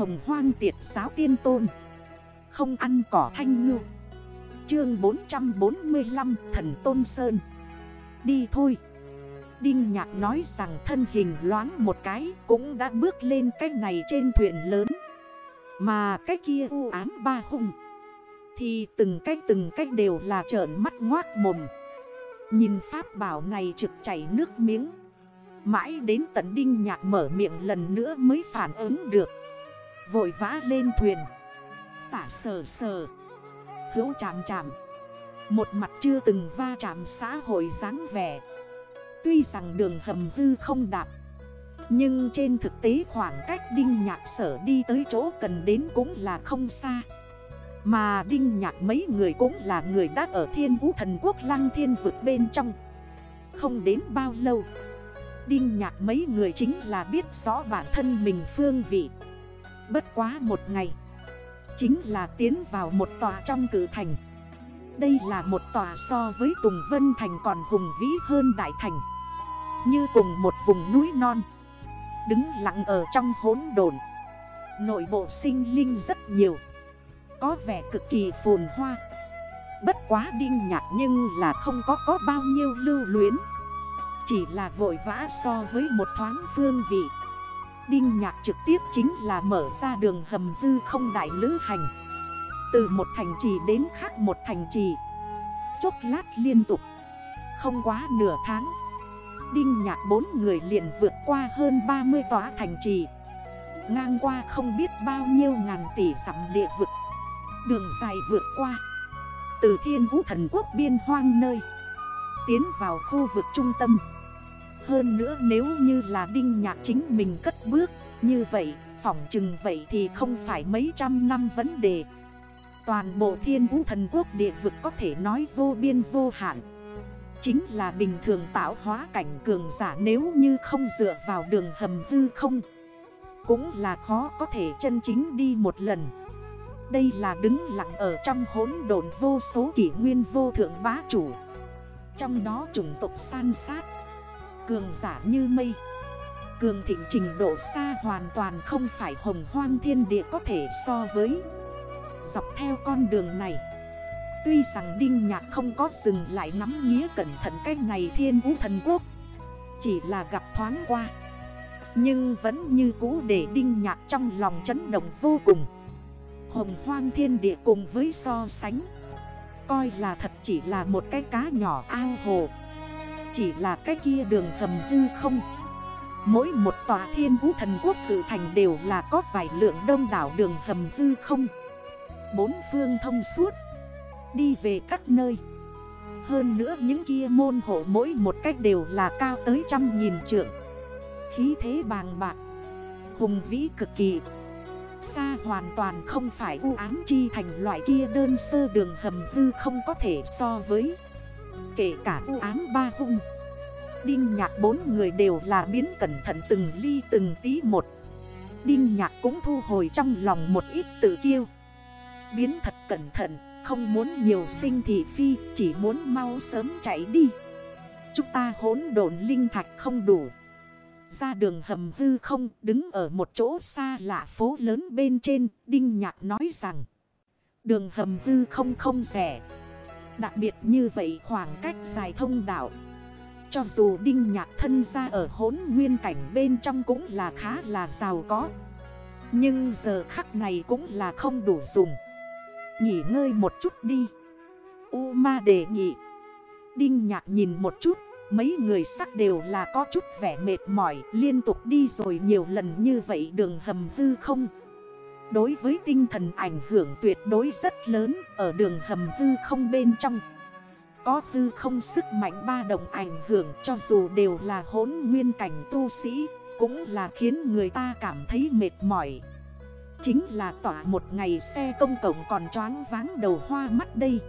hồng hoang tiệt giáo tiên tôn. Không ăn cỏ thanh ngư. Chương 445 Thần Tôn Sơn. Đi thôi. Đinh Nhạc nói rằng thân hình loáng một cái Cũng đã bước lên cái này trên thuyền lớn. Mà cái kia u ám ba hung. Thì từng cái từng cái đều là trợn mắt ngoác mồm. Nhìn pháp bảo này trực chảy nước miếng. Mãi đến tận Đinh Nhạc mở miệng lần nữa mới phản ứng được. Vội vã lên thuyền. Tả sờ sờ. Hữu chạm chạm. Một mặt chưa từng va chạm xã hội dáng vẻ. Tuy rằng đường hầm hư không đạp, Nhưng trên thực tế khoảng cách Đinh Nhạc sở đi tới chỗ cần đến cũng là không xa. Mà Đinh Nhạc mấy người cũng là người đã ở thiên vũ thần quốc lăng thiên vực bên trong. Không đến bao lâu, Đinh Nhạc mấy người chính là biết rõ bản thân mình phương vị. Bất quá một ngày. Chính là tiến vào một tòa trong cử thành. Đây là một tòa so với Tùng Vân Thành còn hùng vĩ hơn Đại Thành. Như cùng một vùng núi non. Đứng lặng ở trong hốn đồn Nội bộ sinh linh rất nhiều. Có vẻ cực kỳ phồn hoa. Bất quá đinh nhạc nhưng là không có có bao nhiêu lưu luyến. Chỉ là vội vã so với một thoáng phương vị. Đinh Nhạc trực tiếp chính là mở ra đường hầm tư không đại lữ hành. Từ một thành trì đến khác một thành trì. Chốc lát liên tục. Không quá nửa tháng. Đinh Nhạc bốn người liền vượt qua hơn 30 tòa thành trì. Ngang qua không biết bao nhiêu ngàn tỷ sắm địa vực. Đường dài vượt qua. Từ thiên vũ thần quốc biên hoang nơi. Tiến vào khu vực trung tâm hơn nữa nếu như là đinh nhạc chính mình cất bước, Như vậy, phỏng chừng vậy thì không phải mấy trăm năm vấn đề. Toàn bộ thiên vũ thần quốc địa vực có thể nói vô biên vô hạn. Chính là bình thường tạo hóa cảnh cường giả nếu như không dựa vào đường hầm hư không, Cũng là khó có thể chân chính đi một lần. Đây là đứng lặng ở trong hốn độn vô số kỷ nguyên vô thượng bá chủ. Trong đó chủng tộc san sát Cường giả như mây. Cường thịnh trình độ xa hoàn toàn không phải hồng hoang thiên địa có thể so với. Dọc theo con đường này, Tuy rằng Đinh Nhạc không có dừng lại nắm nghĩa cẩn thận cách này thiên vũ thần quốc, Chỉ là gặp thoáng qua. Nhưng vẫn như cũ để Đinh Nhạc trong lòng chấn động vô cùng. Hồng hoang thiên địa cùng với so sánh, Coi là thật chỉ là một cái cá nhỏ ao hồ chỉ là cái kia đường hầm hư không. Mỗi một tòa thiên vũ thần quốc cử thành đều là có vài lượng đông đảo đường hầm hư không. Bốn phương thông suốt, Đi về các nơi. Hơn nữa những kia môn hộ mỗi một cách đều là cao tới trăm nghìn trượng. Khí thế bàng bạc, Hùng vĩ cực kỳ. Xa hoàn toàn không phải u ám chi thành loại kia đơn sơ đường hầm hư không có thể so với. Kể cả u ám ba hung. Đinh nhạc bốn người đều là biến cẩn thận từng ly từng tí một. Đinh nhạc cũng thu hồi trong lòng một ít tự kiêu. Biến thật cẩn thận, Không muốn nhiều sinh thị phi, Chỉ muốn mau sớm chạy đi. Chúng ta hốn đồn linh thạch không đủ. Ra đường hầm hư không, Đứng ở một chỗ xa lạ phố lớn bên trên, Đinh nhạc nói rằng, Đường hầm hư không không rẻ Đặc biệt như vậy khoảng cách dài thông đạo. Cho dù đinh nhạc thân ra ở hốn nguyên cảnh bên trong cũng là khá là giàu có. Nhưng giờ khắc này cũng là không đủ dùng. Nghỉ ngơi một chút đi. U ma đề nghị. Đinh nhạc nhìn một chút, Mấy người sắc đều là có chút vẻ mệt mỏi, Liên tục đi rồi nhiều lần như vậy đường hầm hư không. Đối với tinh thần ảnh hưởng tuyệt đối rất lớn ở đường hầm hư không bên trong. Có hư không sức mạnh ba đồng ảnh hưởng cho dù đều là hốn nguyên cảnh tu sĩ, Cũng là khiến người ta cảm thấy mệt mỏi. Chính là tỏa một ngày xe công cộng còn choáng váng đầu hoa mắt đây.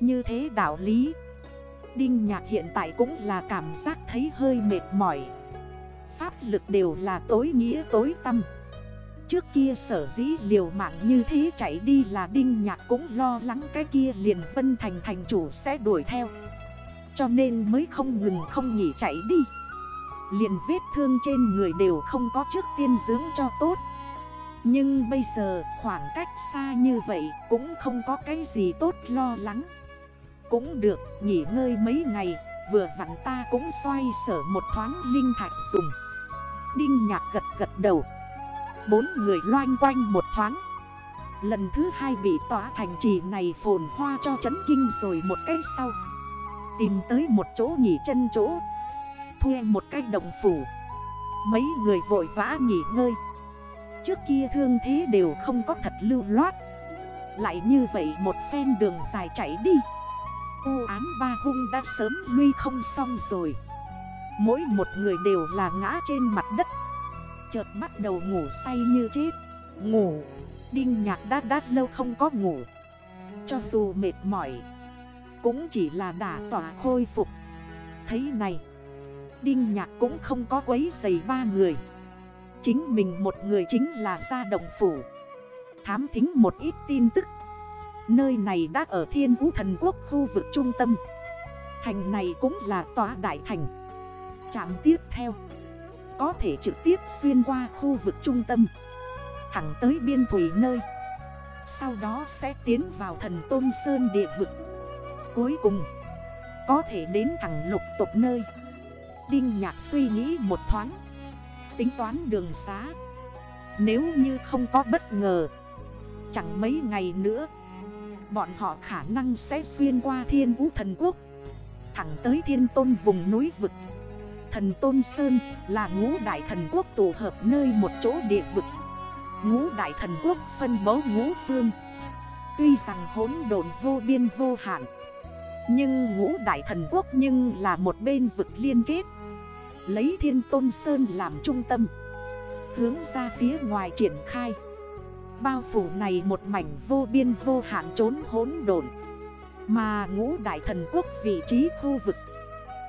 Như thế đạo lý, Đinh nhạc hiện tại cũng là cảm giác thấy hơi mệt mỏi. Pháp lực đều là tối nghĩa tối tâm. Trước kia sở dĩ liều mạng như thế chạy đi là Đinh Nhạc cũng lo lắng cái kia liền Vân Thành thành chủ sẽ đuổi theo. Cho nên mới không ngừng không nghỉ chạy đi. Liền vết thương trên người đều không có trước tiên dưỡng cho tốt. Nhưng bây giờ khoảng cách xa như vậy cũng không có cái gì tốt lo lắng. Cũng được, nghỉ ngơi mấy ngày, Vừa vặn ta cũng xoay sở một thoáng linh thạch dùng. Đinh nhạc gật gật đầu. Bốn người loanh quanh một thoáng. Lần thứ hai bị tỏa thành trì này phồn hoa cho chấn kinh rồi một cái sau. Tìm tới một chỗ nghỉ chân chỗ. Thuê một cái đồng phủ. Mấy người vội vã nghỉ ngơi. Trước kia thương thế đều không có thật lưu loát. Lại như vậy một phen đường dài chạy đi. U án ba hung đã sớm lui không xong rồi. Mỗi một người đều là ngã trên mặt đất. Chợt bắt đầu ngủ say như chết. Ngủ. Đinh nhạc đã đát lâu không có ngủ. Cho dù mệt mỏi Cũng chỉ là đả tỏa khôi phục. Thấy này Đinh nhạc cũng không có quấy giày ba người. Chính mình một người chính là gia động phủ. Thám thính một ít tin tức. Nơi này đã ở thiên vũ thần quốc khu vực trung tâm. Thành này cũng là tòa đại thành. Trạm tiếp theo có thể trực tiếp xuyên qua khu vực trung tâm, Thẳng tới biên thủy nơi. Sau đó sẽ tiến vào thần Tôn Sơn địa vực. Cuối cùng, Có thể đến thẳng lục tộc nơi. Đinh nhạc suy nghĩ một thoáng, Tính toán đường xá. Nếu như không có bất ngờ, Chẳng mấy ngày nữa, Bọn họ khả năng sẽ xuyên qua thiên vũ thần quốc, Thẳng tới thiên tôn vùng núi vực. Thần Tôn Sơn là ngũ đại thần quốc tổ hợp nơi một chỗ địa vực. Ngũ đại thần quốc phân bố ngũ phương. Tuy rằng hỗn độn vô biên vô hạn, Nhưng ngũ đại thần quốc nhưng là một bên vực liên kết. Lấy thiên tôn sơn làm trung tâm, Hướng ra phía ngoài triển khai. Bao phủ này một mảnh vô biên vô hạn trốn hỗn độn, Mà ngũ đại thần quốc vị trí khu vực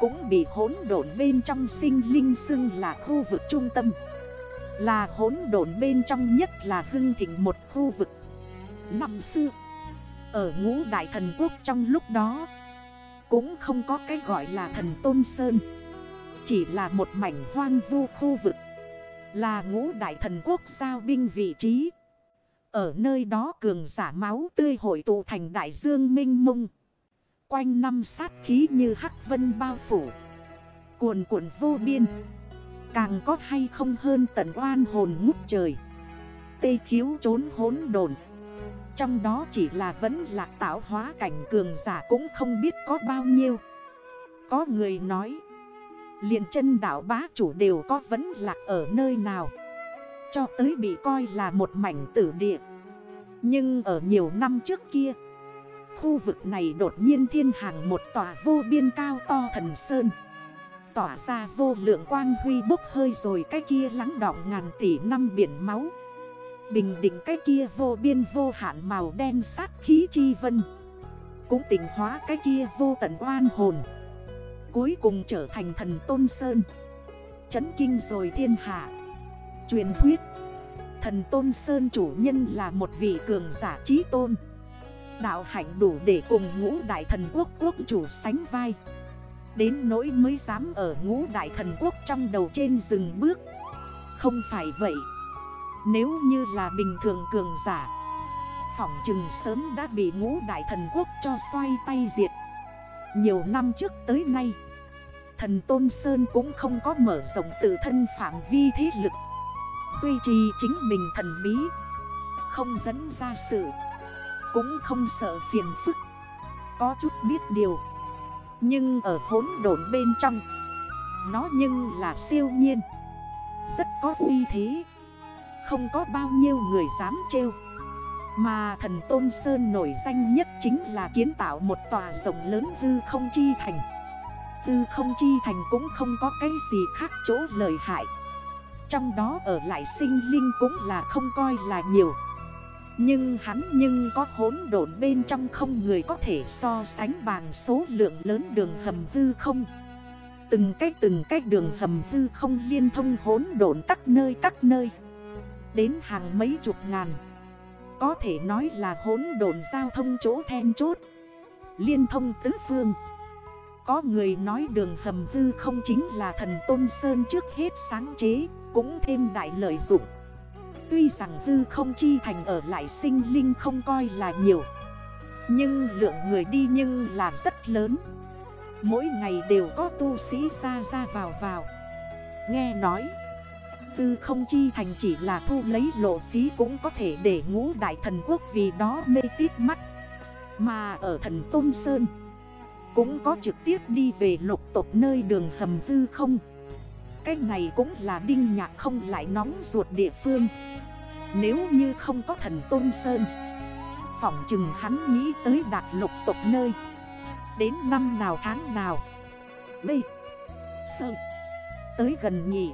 cũng bị hỗn độn bên trong sinh linh xưng là khu vực trung tâm. Là hỗn độn bên trong nhất là hưng thịnh một khu vực. Năm xưa, Ở ngũ đại thần quốc trong lúc đó, Cũng không có cái gọi là thần Tôn Sơn. Chỉ là một mảnh hoang vu khu vực. Là ngũ đại thần quốc sao binh vị trí. Ở nơi đó cường giả máu tươi hội tụ thành đại dương minh mông. Quanh năm sát khí như hắc vân bao phủ. Cuồn cuộn vô biên. Càng có hay không hơn tận oan hồn ngút trời. Tê khiếu trốn hốn đồn. Trong đó chỉ là vẫn lạc tạo hóa cảnh cường giả cũng không biết có bao nhiêu. Có người nói. liền chân đảo bá chủ đều có vẫn lạc ở nơi nào. Cho tới bị coi là một mảnh tử địa Nhưng ở nhiều năm trước kia Khu vực này đột nhiên thiên hàng một tòa vô biên cao to thần sơn. Tỏa ra vô lượng quang huy bốc hơi rồi cái kia lắng đọng ngàn tỷ năm biển máu. Bình định cái kia vô biên vô hạn màu đen sát khí chi vân. Cũng tỉnh hóa cái kia vô tận oan hồn. Cuối cùng trở thành thần Tôn Sơn. Chấn kinh rồi thiên hạ. Truyền thuyết. Thần Tôn Sơn chủ nhân là một vị cường giả trí tôn. Đạo hạnh đủ để cùng ngũ đại thần quốc quốc chủ sánh vai. Đến nỗi mới dám ở ngũ đại thần quốc trong đầu trên rừng bước. Không phải vậy. Nếu như là bình thường cường giả, Phỏng chừng sớm đã bị ngũ đại thần quốc cho xoay tay diệt. Nhiều năm trước tới nay, Thần Tôn Sơn cũng không có mở rộng tự thân phạm vi thế lực, Duy trì chính mình thần bí, Không dẫn ra sự cũng không sợ phiền phức. Có chút biết điều. Nhưng ở hốn đồn bên trong, Nó nhưng là siêu nhiên. Rất có uy thế. Không có bao nhiêu người dám trêu. Mà thần Tôn Sơn nổi danh nhất chính là kiến tạo một tòa rộng lớn hư không chi thành. Hư không chi thành cũng không có cái gì khác chỗ lợi hại. Trong đó ở lại sinh linh cũng là không coi là nhiều. Nhưng hắn nhưng có hốn độn bên trong không người có thể so sánh bằng số lượng lớn đường hầm hư không. Từng cách từng cách đường hầm hư không liên thông hốn độn các nơi các nơi. Đến hàng mấy chục ngàn. Có thể nói là hốn độn giao thông chỗ then chốt. Liên thông tứ phương. Có người nói đường hầm hư không chính là thần Tôn Sơn trước hết sáng chế, cũng thêm đại lợi dụng. Tuy rằng hư không chi thành ở lại sinh linh không coi là nhiều. Nhưng lượng người đi nhưng là rất lớn. Mỗi ngày đều có tu sĩ ra ra vào vào. Nghe nói, Tư không chi thành chỉ là thu lấy lộ phí cũng có thể để ngũ đại thần quốc vì đó mê tít mắt. Mà ở thần Tôn Sơn, Cũng có trực tiếp đi về lục tộc nơi đường hầm tư không. Cái này cũng là đinh nhạc không lại nóng ruột địa phương. Nếu như không có thần Tôn Sơn, Phỏng chừng hắn nghĩ tới đạt lục tộc nơi. Đến năm nào tháng nào B Sơ, Tới gần nhỉ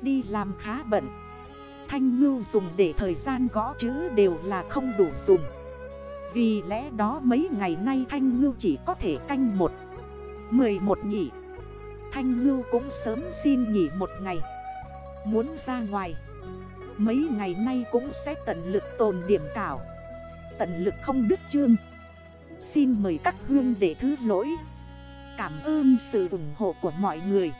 Đi làm khá bận. Thanh ngưu dùng để thời gian gõ chữ đều là không đủ dùng. Vì lẽ đó mấy ngày nay Thanh ngưu chỉ có thể canh một 11 nhỉ Thanh ngưu cũng sớm xin nghỉ một ngày. Muốn ra ngoài, Mấy ngày nay cũng sẽ tận lực tồn điểm cảo, Tận lực không đứt chương. Xin mời các hương để thứ lỗi. Cảm ơn sự ủng hộ của mọi người.